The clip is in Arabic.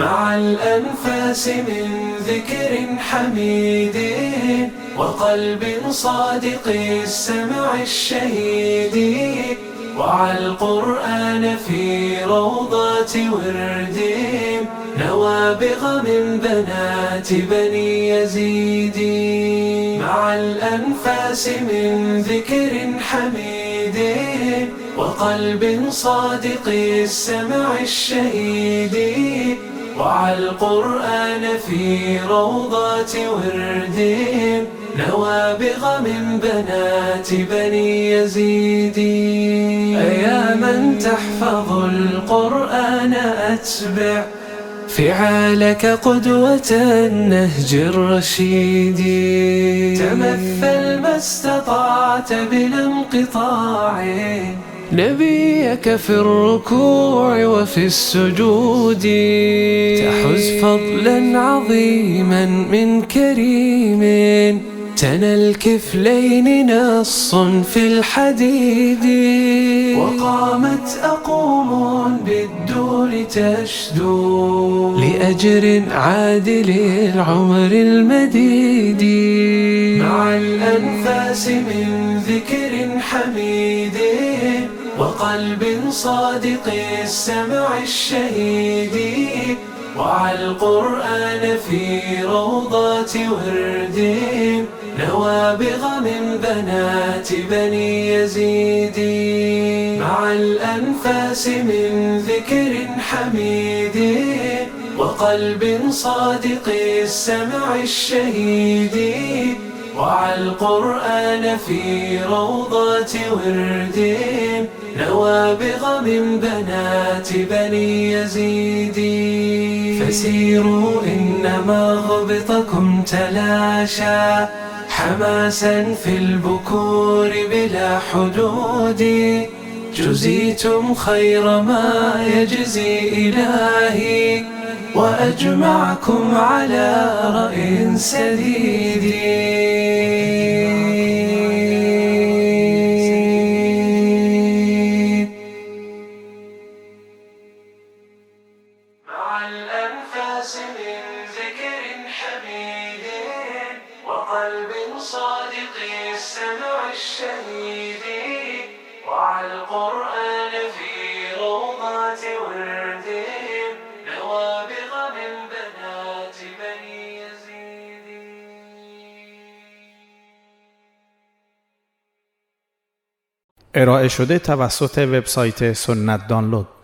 مع الأنفاس من ذكر حميد وقلب صادق السمع الشهيد وعى القرآن في روضات ورد نوابغ من بنات بني يزيد مع الأنفاس من ذكر حميد وقلب صادق السمع الشهيد وعى القرآن في روضات ورد نوابغ من بنات بني يزيد أيا من تحفظ القرآن أتبع فعالك قدوة النهج الرشيد تمثل ما استطعت بلا انقطاع نبيك في الركوع وفي السجود. تحز فضلا عظيما من كريم. تنى الكفلين نص في الحديد. وقامت أقوم بالدور تشدو. لأجر عادل العمر المديد. مع الأنفاس من ذكر حميد. وقلب صادق السمع الشهيد. وعى القرآن في روضات ورد. نوابغ من بنات بني يزيد. مع الأنفاس من ذكر حميد. وقلب صادق السمع الشهيد. وعى القرآن في روضات ورد نوابغ من بنات بني يزيد. فسيروا إن مغبطكم تلاشى حماسا في البكور بلا حدود. جزيتم خير ما يجزي إلهي وأجمعكم على رأي سديد. حميد وقلب صادق السمع الشهيد وعلى القرآن في روضات ورد نوابغ من بنات بني يزيد. ارائه شده توسط وبسایت سنت دانلود.